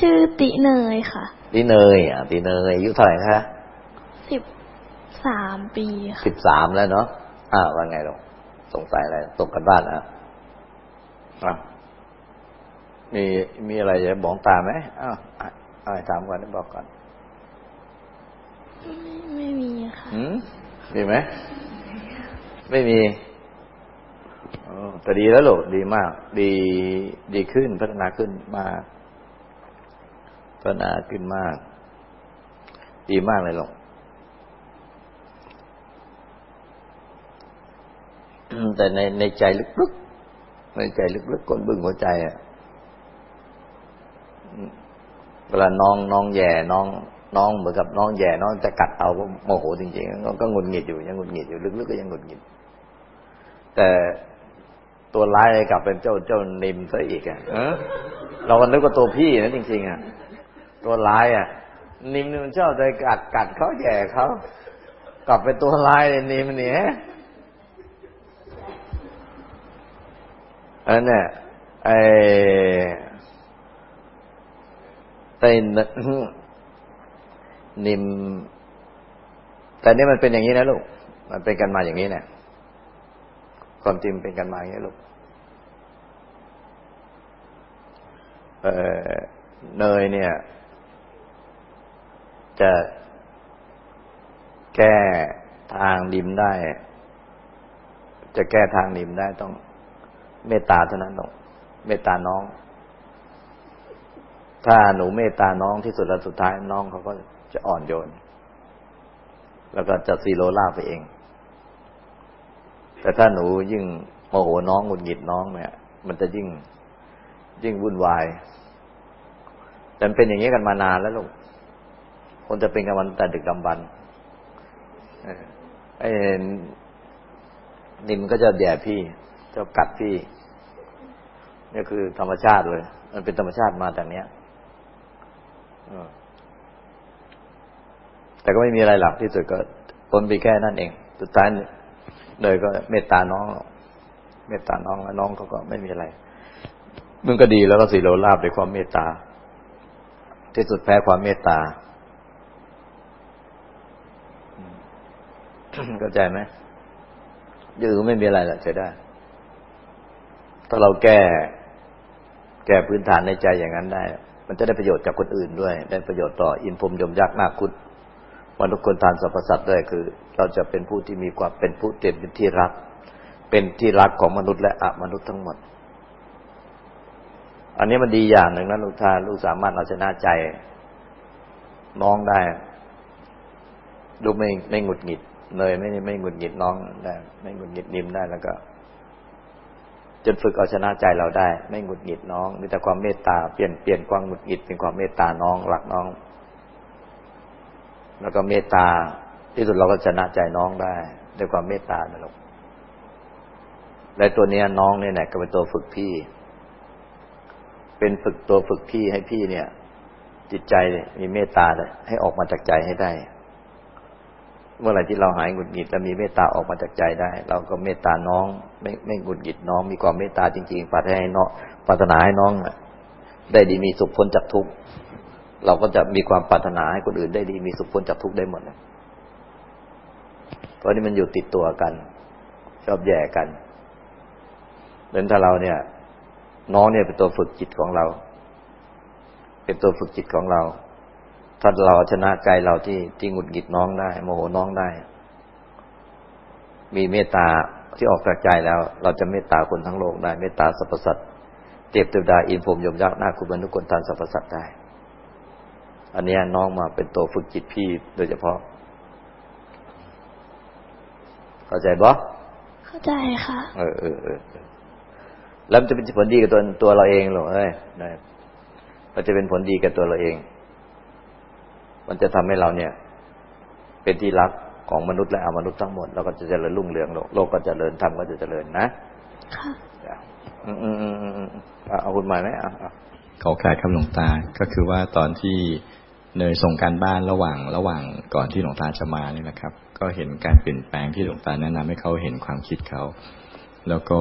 ชื่อติเนยค่ะ ติเนยอะติเนยอายุเท่าไหร่คะสิบสามปีค่ะสิบสามแล้วเนาะอ่าว่าไงหรอสงสัยอะไรตกกันบ้านอะอะมีมีอะไรจะบอกตาไหมอ้าวอะไรถามก่อนบอกก่อน ไม่ไม่มีค่ะอืมมีไหม ไม่มีแต่ดีแล้วหรอดีมาก ดีดีขึ้นพัฒนาขึ้นมาก พัฒนาขึ้นมาก ดีมากเลยหรอกแต่ในในใจลึกๆ ในใจลึกๆก้นบึ้งหัวใจอะเวลาน้องน้องแย่น้อง น้องเหมือนกับน้องแย่น้องจะกัดเอาก็โมโหจริงๆก็งุนหงิดอยู่ยังงุนหงิดอยู่ลึกๆก็ยังงุนหงิด แต่ตัวร้ายกลับเป็นเจ้าเจ้านิมซะอีกอะเราก็นึกว่าตัวพี่นะจริงๆอะ ตัวร้ายอะ นิมนี่มันชอบใจกัดกัดเขาแย่เขากลับเป็นตัวร้ายเลยนิมนี่ฮะอันนี้ไอ้ไอ้นิม แต่นี่มันเป็นอย่างนี้นะลูก มันเป็นกันมาอย่างนี้เนี่ยความจริงเป็นกันมาอย่างนี้ลูกเเนยเนี่ย จะแก้ทางดิมได้ จะแก้ทางดิมได้ต้องเมตตาเท่านั้นต้องเมตตาน้อง ถ้าหนูเมตตาน้องที่สุดแล้วสุดท้ายน้องเขาก็จะอ่อนโยน แล้วก็จะซีโรล่าไปเอง แต่ถ้าหนูยิ่งโมโหน้องหงุดหงิดน้องเนี่ย มันจะยิ่งยิ่งวุ่นวายแต่เป็นอย่างนี้กันมานานแล้วลูก คนจะเป็นกันมันแต่ดึกดำบรรไอ้นิมก็จะแย่พี่ จะกัดพี่นี่คือธรรมชาติเลย มันเป็นธรรมชาติมาแต่เนี้ยแต่ก็ไม่มีอะไรหลักที่สุดก็พ้นไปแค่นั่นเอง สุดท้ายเลยก็เมตตาน้อง เมตตาน้องแล้วน้องเขาก็ไม่มีอะไรมึงก็ดีแล้วก็สีโลลาบด้วยความเมตตา ที่สุดแพ้ความเมตตา เข้าใจไหมยือไม่มีอะไรหรอกใช้ได้ ถ้าเราแก้ แก้พื้นฐานในใจอย่างนั้นได้ มันจะได้ประโยชน์จากคนอื่นด้วย ได้ประโยชน์ต่ออินพรมยมยักษ์นาคุดมนุษย์คนทานสรรพสัตว์ด้วยคือ เราจะเป็นผู้ที่มีความเป็นผู้เต็มเป็นที่รัก เป็นที่รักของมนุษย์และอมนุษย์ทั้งหมด อันนี้มันดีอย่างหนึ่งนะลูกทาลูกสามารถเอาชนะใจน้องได้ ลูกไม่ไม่หงุดหงิด เลยไม่ไม่หงุดหงิดน้องได้ไม่หงุดหงิดนิมได้แล้วก็ จนฝึกเอาชนะใจเราได้ ไม่หงุดหงิดน้องมีแต่ความเมตตาเปลี่ยนเปลี่ยนความหงุดหงิดเป็นความเมตตาน้องรักน้อง แล้วก็เมตตาที่สุดเราก็ชนะใจน้องได้ด้วยความเมตตานะลูกและตัวเนี้ยน้องเนี่ยก็เป็นตัวฝึกพี่ เป็นฝึกตัวฝึกพี่ให้พี่เนี่ย จิตใจมีเมตตาให้ออกมาจากใจให้ได้ เมื่อไหร่ที่เราหายหงุดหงิดแล้วมีเมตตาออกมาจากใจได้ เราก็เมตตาน้อง ไม่ไม่หงุดหงิดน้อง มีความเมตตาจริง ๆปรารถนาให้น้องปรารถนาให้น้องได้ดีมีสุขพ้นจากทุกข์เราก็จะมีความปรารถนาให้คนอื่นได้ดีมีสุขพ้นจากทุกข์ได้หมดเลยเพราะนี่มันอยู่ติดตัวกัน ชอบแย่กันเหมือนถ้าเราเนี่ย น้องเนี่ยเป็นตัวฝึกจิตของเรา เป็นตัวฝึกจิตของเรา ถ้าเราชนะใจเราที่ที่หงุดหงิดน้องได้ โมโหน้องได้ มีเมตตาที่ออกจากใจแล้ว เราจะเมตตาคนทั้งโลกได้ เมตตาสรรพสัตว์เจ็บเทวดาอินพรมยมยักษ์หน้าคุณบรรทุกคนทานสรรพสัตว์ได้ อันนี้น้องมาเป็นตัวฝึกจิตพี่โดยเฉพาะ เข้าใจบ่เข้าใจค่ะ เออเออเออแล้วมันจะเป็นผลดีกับตัวตัวเราเองหรอเอ้ยได้มันจะเป็นผลดีกับตัวเราเอง มันจะทำให้เราเนี่ย เป็นที่รักของมนุษย์และอมนุษย์ทั้งหมดเราก็จะเจริญรุ่งเรืองโลกโลกก็จเจริญธรรมก็จะเจริญนะค่ะอืมอืมอืมอืมเอาคุณหมายไหมอะขอแค่คำหลวงตา ก็คือว่าตอนที่เนยส่งการบ้านระหว่างระหว่างก่อนที่หลวงตาจะมานี่นะครับ ก็เห็นการเปลี่ยนแปลงที่หลวงตาแนะนำให้เขาเห็นความคิดเขา แล้วก็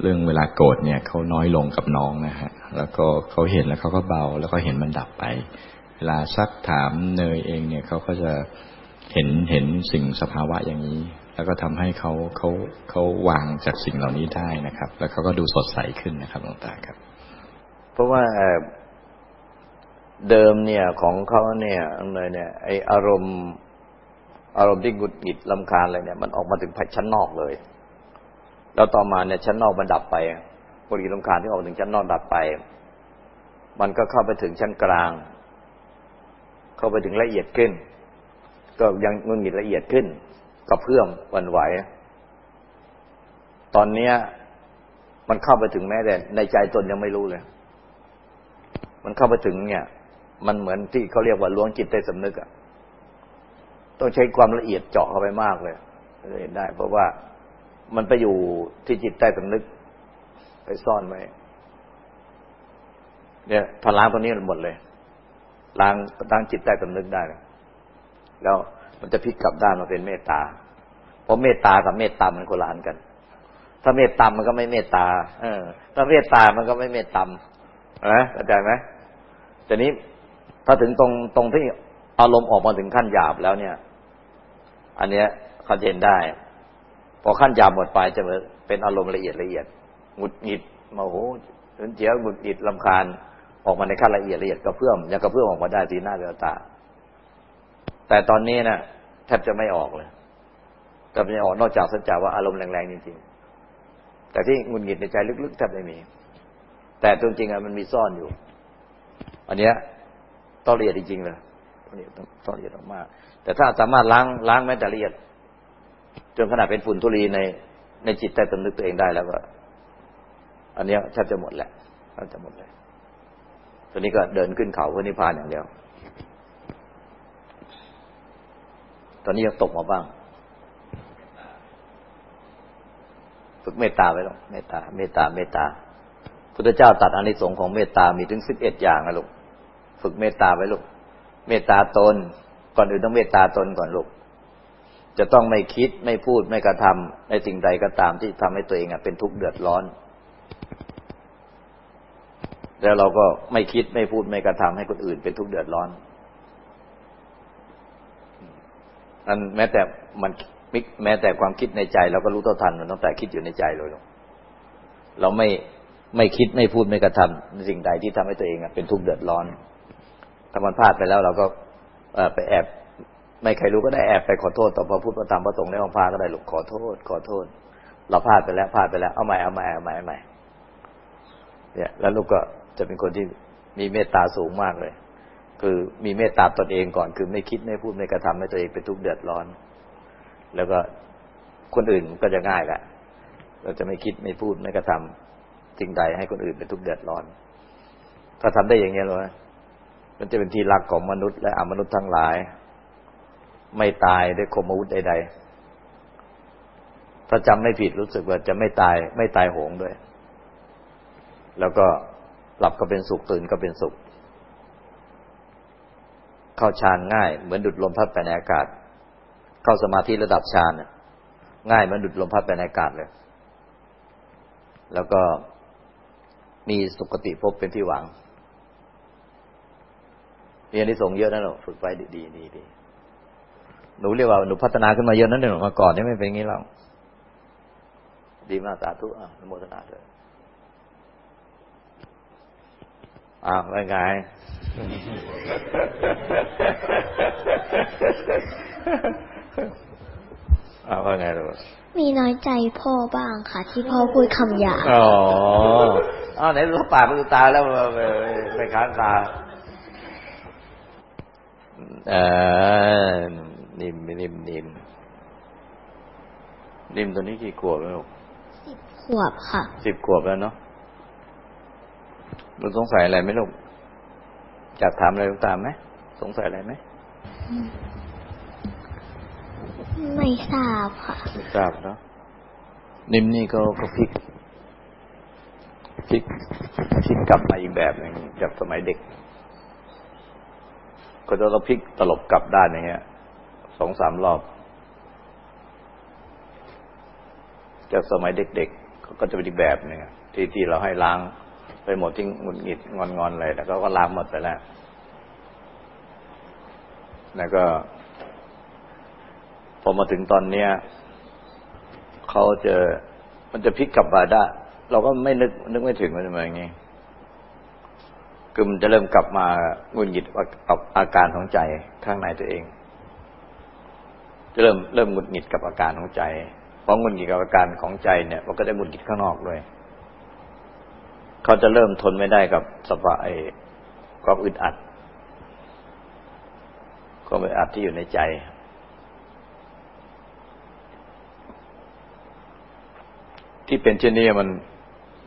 เรื่องเวลาโกรธเนี่ยเขาน้อยลงกับน้องนะฮะ แล้วก็เขาเห็นแล้วเขาก็เบา แล้วก็เห็นมันดับไป เวลาซักถามเนยเองเนี่ยเขาก็จะเห็นเห็นสิ่งสภาวะอย่างนี้ แล้วก็ทำให้เขาเขาเขาวางจากสิ่งเหล่านี้ได้นะครับ แล้วเขาก็ดูสดใสขึ้นนะครับหลวงตาครับ เพราะว่าเดิมเนี่ยของเขาเนี่ยเลยเนี่ยไออารมณ์อารมณ์ที่หงุดหงิดลำคาญอะไรเนี่ย มันออกมาถึงภายชั้นนอกเลย แล้วต่อมาเนี่ยชั้นนอกมันดับไปหงุดหงิลำคาญที่ออกถึงชั้นนอกดับไป มันก็เข้าไปถึงชั้นกลาง เข้าไปถึงละเอียดขึ้น ก็ยังงุดหงิดละเอียดขึ้นกระเพื่อมวันไหว ตอนเนี้ย มันเข้าไปถึงแม้แต่ในใจตนยังไม่รู้เลย มันเข้าไปถึงเนี่ย มันเหมือนที่เขาเรียกว่าล้วงจิตใต้สำนึกอะต้องใช้ความละเอียดเจาะเข้าไปมากเลยเลยได้ เพราะว่ามันไปอยู่ที่จิตใต้สำนึก ไปซ่อนไว้เนี่ยถ้าล้างตัวนี้หมดเลย ล้างล้างจิตใต้สำนึกได้ แล้วมันจะพลิกกลับด้านมาเป็นเมตตา เพราะเมตตากับเมตตามันโคลานกัน ถ้าเมตตามันก็ไม่เมตตา เออ ถ้าเมตตามันก็ไม่เมตตามนะเข้าใจไหมแต่นี้ถ้าถึงตรงตรงที่อารมณ์ออกมาถึงขั้นหยาบแล้วเนี่ย อันเนี้ยเขาเห็นได้ พอขั้นหยาบหมดไปจะเป็นอารมณ์ละเอียดละเอียดหงุดหงิดโมโหเจียวหงุดหงิดลำคาญ ออกมาในขั้นละเอียดละเอียดกระเพื่อมยังกระเพื่อมออกมาได้สีหน้าเวตา แต่ตอนนี้นะแทบจะไม่ออกเลยจะไม่ออกนอกจากสัจจาว่าอารมณ์แรงๆจริงๆ แต่ที่งุดหงิดในใจลึกๆแทบไม่มี แต่จริงๆอะมันมีซ่อนอยู่ อันเนี้ยต้องละเอียดจริงๆเลยต้องละเอียดต้องละเอียดมากแต่ถ้าสามารถล้างล้างแม้แต่ละเอียดจนขนาดเป็นฝุ่นทุลีในในจิตใต้สำนึกตัวเองได้แล้วก็ อันนี้แทบจะหมดแหละแทบจะหมดเลย ตัวนี้ก็เดินขึ้นเขาเพื่อนิพพานอย่างเดียว ตอนนี้ยังตกมาบ้าง ฝึกเมตตาไว้หรอกเมตตา เมตตา เมตตา พุทธเจ้าตัดอานิสงส์ของเมตตา มีถึงสิบเอ็ดอย่างนะลูก ฝึกเมตตาไว้ลูก เมตตาตน ก่อนอื่นต้องเมตตาตนก่อนลูก จะต้องไม่คิดไม่พูดไม่กระทำในสิ่งใดก็ตามที่ทำให้ตัวเองเป็นทุกข์เดือดร้อน แล้วเราก็ไม่คิดไม่พูดไม่กระทำให้คนอื่นเป็นทุกข์เดือดร้อนอันแม้แต่มันแม้แต่ความคิดในใจเราก็รู้เท่าทันมันตั้งแต่คิดอยู่ในใจเลยลูกเราไม่ไม่คิดไม่พูดไม่กระทำในสิ่งใดที่ทำให้ตัวเองเป็นทุกข์เดือดร้อนถ้ามันพลาดไปแล้วเราก็ไปแอบ ไม่ใครรู้ก็ได้แอบไปขอโทษต่อพระพุทธพระธรรมพระสงฆ์ในองค์พระก็ได้หลูกขอโทษ ขอโทษ เราพลาดไปแล้วพลาดไปแล้วเอาใหม่เอาใหม่เอาใหม่เอาใหม่เนี่ยแล้วลูกก็ จะเป็นคนที่มีเมตตาสูงมากเลย คือมีเมตตาตนเองก่อน คือไม่คิดไม่พูดไม่กระทำให้ตัวเองเป็นทุกข์เดือดร้อน แล้วก็คนอื่นก็จะง่ายแหละเราจะไม่คิดไม่พูดไม่กระทำสิ่งใดให้คนอื่นเป็นทุกข์เดือดร้อน ถ้าทำได้อย่างนี้เลยมันจะเป็นที่รักของมนุษย์และอมนุษย์ทั้งหลาย ไม่ตายด้วยคมอาวุธใดๆถ้าจำไม่ผิดรู้สึกว่าจะไม่ตาย ไม่ตายโหงด้วย แล้วก็ หลับก็เป็นสุขตื่นก็เป็นสุข เข้าฌานง่าย เหมือนดุดลมพัดไปในอากาศ เข้าสมาธิระดับฌานง่ายเหมือนดุดลมพัดไปในอากาศเลย แล้วก็มีสุคติภพเป็นที่หวังมีอันนี้ส่งเยอะนะหนูฝึกไปดีดีดีหนูเรียกว่าหนูพัฒนาขึ้นมาเยอะนั่นเองมาก่อนนี่ไม่เป็นงี้แล้วดีมากสาธุอะโมทนาเลย อ้าวไม่ไงอ้าวว่าไงลูกมีน้อยใจพ่อบ้างค่ะ ที่พ่อพูดคำหยาบอ๋ออ้าวไหนรู้ปากรู้ตาแล้วไปค้างตาเออนิ่มนิ่มนิ่มนิ่มตัวนี้กี่ขวบแล้วสิบขวบค่ะสิบขวบแล้วเนาะ เราสงสัยอะไรไหมลูกอยากถามอะไรลูกตามไหมสงสัยอะไรไหมไม่ทราบค่ะไม่ทราบเนาะนิ่มนี่ก็ก็พลิกพลิกพลิกกลับมาอีกแบบหนึ่งจากสมัยเด็ก ก็จะต้องพลิกตลบกลับด้านอย่างเงี้ยสองสามรอบจากสมัยเด็กๆก็จะเป็นอีกแบบหนึ่งที่ที่เราให้ล้าง ไปหมดทิ้งหงุดหงิดงอนงอนอะไรแล้วก็ก็ล้างหมดไปแล้ว แล้วก็ พอมาถึงตอนเนี้ยเขาจอมันจะพลิกกลับมาได้เราก็ไม่นึกนึกไม่ถึงมันจะมาอย่างนี้คือมันจะเริ่มกลับมาหงุดหงิดกับอาการของใจข้างในตัวเองจะเริ่มเริ่มหงุดหงิดกับอาการของใจเพอหงุดหงิดกับอาการของใจเนี่ยมันก็ได้หงุดหงิดข้างนอกด้วย เขาจะเริ่มทนไม่ได้กับสภาไอ้ความอึดอัดความอึดอัดที่อยู่ในใจ ที่เป็นเช่นนี้มัน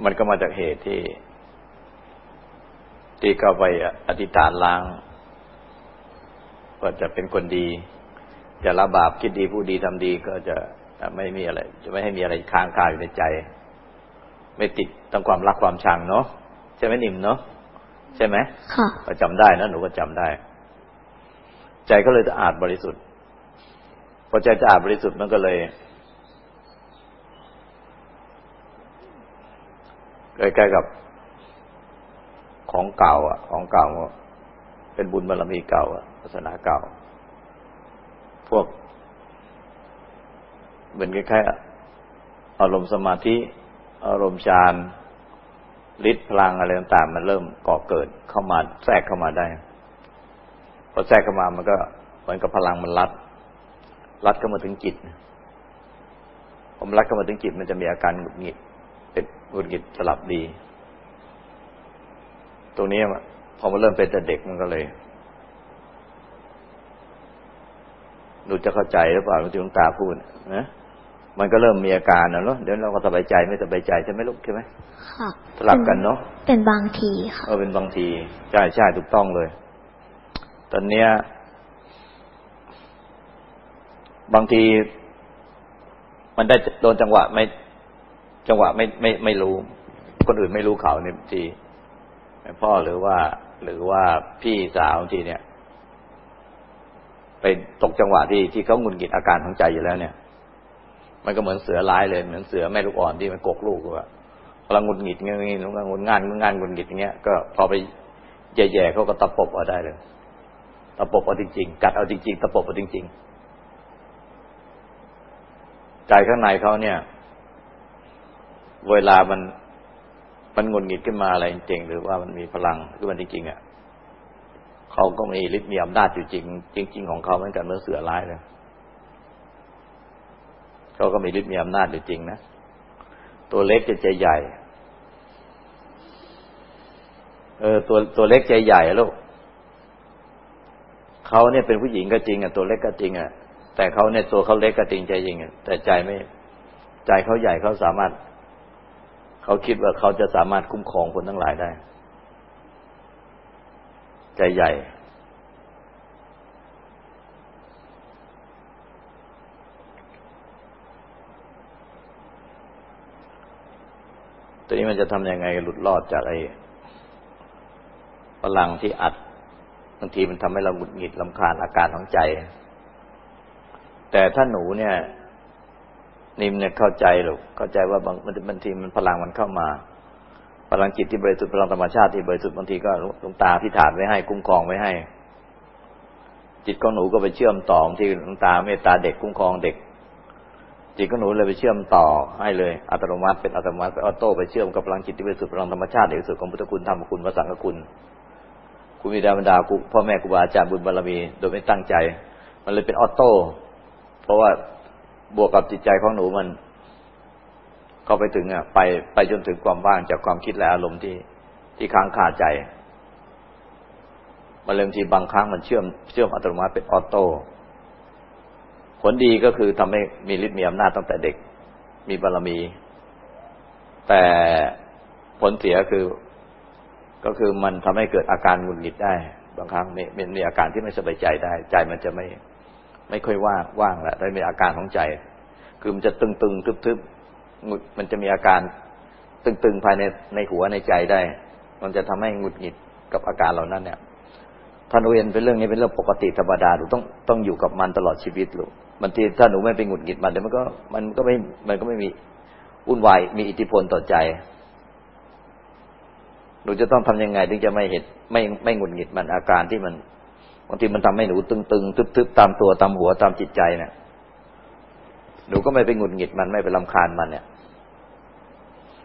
มันก็มาจากเหตุที่ที่เข้าไปอธิษฐานล้างว่าจะเป็นคนดี จะละบาปคิดดีผู้ดีทำดีก็จะไม่มีอะไร จะไม่ให้มีอะไรค้างคาอยู่ในใจ ไม่ติดตั้งความรักความชังเนาะใช่ไหมนิ่มเนาะใช่ไหมค่ะก็จำได้นะหนูก็จำได้ ใจก็เลยจะอาดบริสุทธิ์พอใจจะอาดบริสุทธิ์มันก็เลยใกล้ๆกับของเก่า อะ ของเก่าเป็นบุญบารมีเก่าอะศาสนาเก่า พวก เหมือนคล้ายๆอารมณ์สมาธิ อารมณ์ฌานฤทธิ์พลังอะไรต่างๆมันเริ่มก่อเกิดเข้ามาแทรกเข้ามาได้พอแทรกเข้ามามันก็เหมือนกับพลังมันรัด รัดเข้ามาถึงจิตผมรัดเข้ามาถึงจิตมันจะมีอาการหงุดหงิดเป็นหงุดหงิดสลับดี ตรงนี้พอมาเริ่มเป็นแต่เด็กมันก็เลยหนูจะเข้าใจหรือเปล่าที่หลวงตาพูดนะ มันก็เริ่มมีอาการนะเนาะเดี๋ยวเราก็สบายใจไม่สบายใจใช่ไหมลูกใช่ไหมค่ะสลับกันเนาะเป็นบางทีค่ะเออเป็นบางทีใช่ใช่ถูกต้องเลย ตอนเนี้ย บางที มันได้โดนจังหวะไม่ จังหวะไม่ไม่ไม่รู้ คนอื่นไม่รู้เขาเนี่ยทีพ่อหรือว่า หรือว่าพี่สาวทีเนี่ย ไปตกจังหวะที่ที่เขาหงุดหงิดอาการของใจอยู่แล้วเนี่ย มันก็เหมือนเสือร้ายเลยเหมือนเสือแม่ลูกอ่อนที่มันกกลูกว่าพลังงุดหงิดเงี้ยงี้แล้วก็งุนงานงุนงานงุดหงิดอย่างเงี้ยก็พอไปแย่ๆเขาก็ตะปบเอาได้เลยตะปบเอาจริงๆ กัดเอาจริงๆตะปบเอาจริงๆใจข้างในเขาเนี่ย เวลามันมันงุนหงิดขึ้นมาอะไรจริง หรือว่ามันมีพลังขึ้นมาจริงๆอะเขาก็มีฤทธิ์มีอำนาจอยู่จริง จริง ๆ ของเขาเหมือนกันเมื่อเสือร้ายเลย เขาก็มีฤทธิ์มีอำนาจอยู่จริงนะ ตัวเล็กจะใจใหญ่ เออ ตัวตัวเล็กใจใหญ่ลูกเขาเนี่ยเป็นผู้หญิงก็จริงอะตัวเล็กก็จริงอะ แต่เขาเนี่ยตัวเขาเล็กก็จริงใจจริงอะแต่ใจไม่ ใจเขาใหญ่เขาสามารถ เขาคิดว่าเขาจะสามารถคุ้มครองคนทั้งหลายได้ ใจใหญ่ ตัวนี้มันจะทำยังไงหลุดรอดจากไอ้พลังที่อัดบางทีมันทำให้เราหงุดหงิดลำคาญอาการของใจ แต่ถ้าหนูเนี่ย นิ่มเนี่ยเข้าใจหรอกเข้าใจว่าบางบางทีมันพลังมันเข้ามา พลังจิตที่บริสุทธิ์พลังธรรมชาติที่บริสุทธิ์บางทีก็ลงตาที่ฐานไว้ให้ คุ้มครองไว้ให้ จิตของหนูก็ไปเชื่อมต่อที่ลงตาเมตตาเด็กคุ้มครองเด็ก จิตของหนูเลยไปเชื่อมต่อให้เลยอัตโนมัติเป็นอัตโนมัติเป็นออโต้ไปเชื่อมกับพลังจิตที่บริสุทธิ์พลังธรรมชาติที่บริสุทธิ์ของพุทธคุณธรรมคุณพระสังฆคุณคุณมีดาบรรดาคุพ่อแม่ครูบาอาจารย์บุญบารมีโดยไม่ตั้งใจ มันเลยเป็นออโต้เพราะว่าบวกกับจิตใจของหนูมัน เข้าไปถึงอะ ไปไปจนถึงความว่างจากความคิดและอารมณ์ที่ที่ค้างคาใจ มันเริ่มที่บางครั้งมันเชื่อมเชื่อมอัตโนมัติเป็นออโต้ ผลดีก็คือทำให้มีฤทธิ์มีอำนาจตั้งแต่เด็ก มีบารมี แต่ผลเสียคือก็คือมันทำให้เกิดอาการหงุดหงิดได้ บางครั้งมีมีอาการที่ไม่สบายใจได้ ใจมันจะไม่ไม่ค่อยว่างว่างแหละได้มีอาการของใจ คือมันจะตึงตึงทึบทึบมันจะมีอาการตึงตึงภายในในหัวในใจได้ มันจะทำให้หงุดหงิดกับอาการเหล่านั้นเนี่ยท่านเรียนเป็นเรื่องนี้เป็นเรื่องปกติธรรมดาหนูต้องต้องอยู่กับมันตลอดชีวิตลูก บางทีถ้าหนูไม่ไปหงุดหงิดมันเดี๋ยวมันก็มันก็ไม่มันก็ไม่มีวุ่นวายมีอิทธิพลต่อใจ หนูจะต้องทำยังไงถึงจะไม่เห็นไม่ไม่หงุดหงิดมันอาการที่มันบางทีมันทำให้หนูตึงๆทึบๆตามตัวตามหัวตามจิตใจเนี่ยหนูก็ไม่ไปหงุดหงิดมันไม่ไปลำคาญมันเนี่ย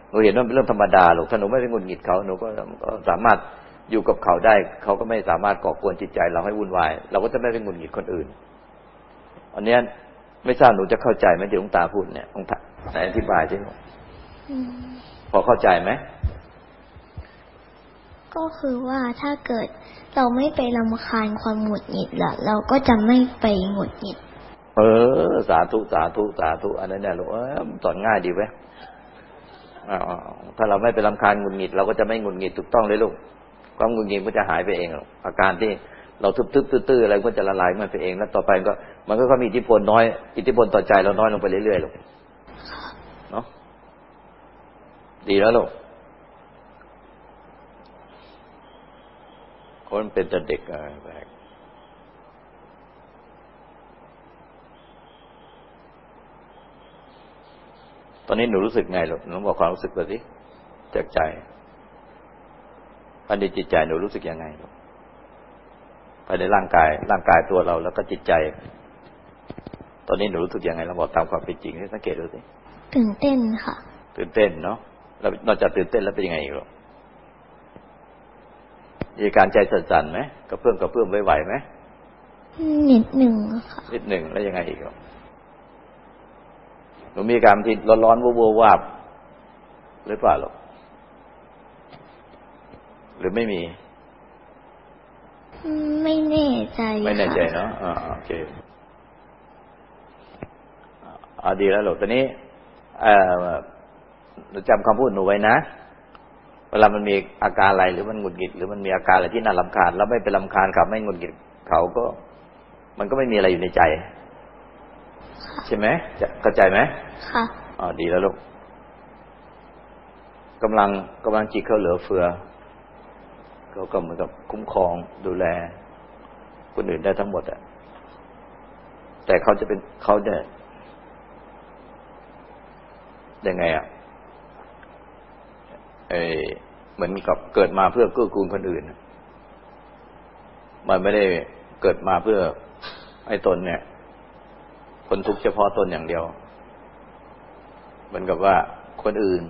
หนูเห็นว่าเป็นเรื่องธรรมดาหรอกถ้าหนูไม่ไปหงุดหงิดเขาหนูก็สามารถอยู่กับเขาได้ เขาก็ไม่สามารถก่อกวนจิตใจ เราให้วุ่นวาย เราก็จะไม่ไปหงุดหงิดคนอื่น อันนี้ไม่ทราบหนูจะเข้าใจไหมที่หลวงตาพูดเนี่ยหลวงตาไหนอธิบายสิพอเข้าใจไหมก็คือว่าถ้าเกิดเราไม่ไปรำคาญความหงุดหงิดละเราก็จะไม่ไปหงุดหงิด เออ สาธุสาธุสาธุอันนั้นเนี่ยลูกเออสอนง่ายดีไหมถ้าเราไม่ไปรำคาญหงุดหงิด เราก็จะไม่หงุดหงิดถูกต้องเลยลูกความหงุดหงิดก็จะหายไปเองอาการที่ เราทึบๆตื้อๆอะไรก็จะละลายมันไปเองแล้วต่อไปก็ มันก็มีอิทธิพลน้อยอิทธิพลต่อใจเราน้อยลงไปเรื่อยๆลูกเนาะดีแล้วลูกคนเป็นแต่เด็กอะแปลกตอนนี้หนูรู้สึกไงลูกหนูบอกความรู้สึกไปสิจากใจภายในจิตใจหนูรู้สึกยังไงลูก ภายในร่างกาย ร่างกายตัวเราแล้วก็จิตใจ ตอนนี้หนูรู้สึกยังไงเราบอกตามความเป็นจริงให้สังเกตดูสิตื่นเต้นค่ะ ตื่นเต้นเนาะแล้วนอกจากตื่นเต้นแล้วเป็นยังไงอีกลูกมีการใจสั่นๆไหมกระเพื่อมกระเพื่อมไหวไหมนิดหนึ่งค่ะนิดหนึ่งแล้วยังไงอีกลูกหนูมีการที่ร้อนๆวัววาบหรือเปล่าหรอกหรือไม่มี ไม่แน่ใจ ไม่แน่ใจเนาะอ่าโอเคอ่าดีแล้วหรอกตอนนี้เอ่อจำคำพูดหนูไว้นะ เวลามันมีอาการอะไรหรือมันหงุดหงิดหรือมันมีอาการอะไรที่น่าลำคาญแล้วไม่ไปลำคาญเขาไม่หงุดหงิดเขาก็ มันก็ไม่มีอะไรอยู่ในใจ ใช่ไหมจะเข้าใจไหมค่ะอ๋อดีแล้วลูกกำลังกำลังจิตเขาเหลือเฟือ เขาก็เหมือนกับคุ้มครองดูแล คนอื่นได้ทั้งหมดอะแต่เขาจะเป็นเขาเนี่ยยังไงอะเอเหมือนกับเกิดมาเพื่อเกื้อกูลคนอื่น มันไม่ได้เกิดมาเพื่อให้ตนเนี่ยคนทุกข์เฉพาะตนอย่างเดียว เหมือนกับว่าคนอื่น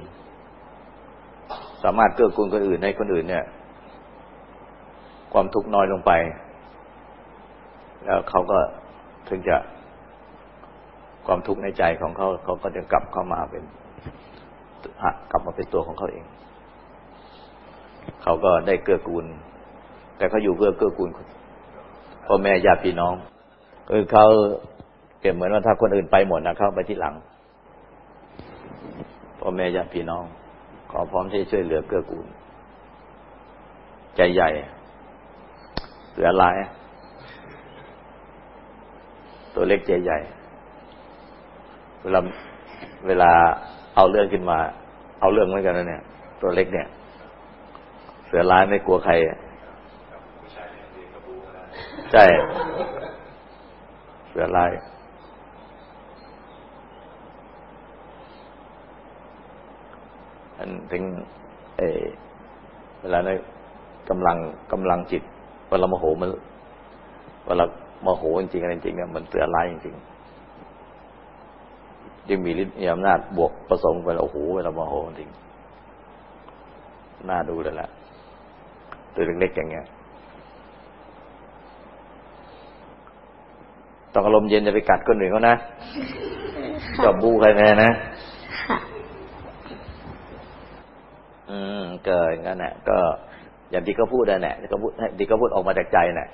สามารถเกื้อกูลคนอื่นให้คนอื่นเนี่ย ความทุกข์น้อยลงไป แล้วเขาก็ถึงจะความทุกข์ในใจของเขาเขาก็จะกลับเข้ามาเป็นกลับมาเป็นตัวของเขาเอง เขาก็ได้เกื้อกูล แต่เขาอยู่เพื่อเกื้อกูลพ่อแม่ญาติพี่น้องคือเขาเปรียบเหมือนว่าถ้าคนอื่นไปหมดนะเข้าไปที่หลังพ่อแม่ญาติพี่น้อง ขอพร้อมที่ช่วยเหลือเกื้อกูล ใจใหญ่ เสือลาย ตัวเล็กใจใหญ่ เวลาเวลาเอาเรื่องขึ้นมา เอาเรื่องเหมือนกันนะเนี่ย ตัวเล็กเนี่ย เสือร้ายไม่กลัวใครใช่เสือร้ายอันถึงเอเวลาในกำลังกำลังจิต วลาโมโหมันเวลาโมโหจริงๆจริงๆเนี่ยมันเสือร้ายจริงๆยังมีฤทธิ์มีอำนาจบวกผสมไปแล้วโอ้โหเวลาโมโหจริงน่าดูเลยแหละตัวเล็กๆอย่างเงี้ยต้องอารมณ์เย็นจะไปกัดคนอื่นเขานะจอบบูใครแน่นะอืมก็อย่างนั้นแหละก็ อย่างที่เขาพูดนั่นแหละที่เขาพูดที่เขาพูดออกมาจากใจน่ะ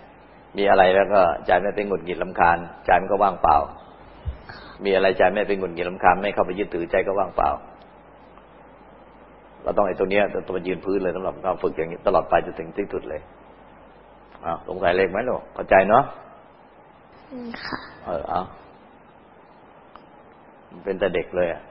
มีอะไรแล้วก็ใจไม่เป็นหงุดหงิดลำคาญใจมันก็ว่างเปล่า มีอะไรใจไม่เป็นหงุดหงิดลำคาญไม่เข้าไปยึดถือใจก็ว่างเปล่าเราต้องไอ้ตัวเนี้ยตัวมันยืนพื้นเลยสำหรับการฝึกอย่างนี้ตลอดไปจนถึงที่สุดเลยอ้าวสงสัยเล็กไหมลูกเข้าใจเนาะค่ะ เออเอาเป็นแต่เด็กเลยอะ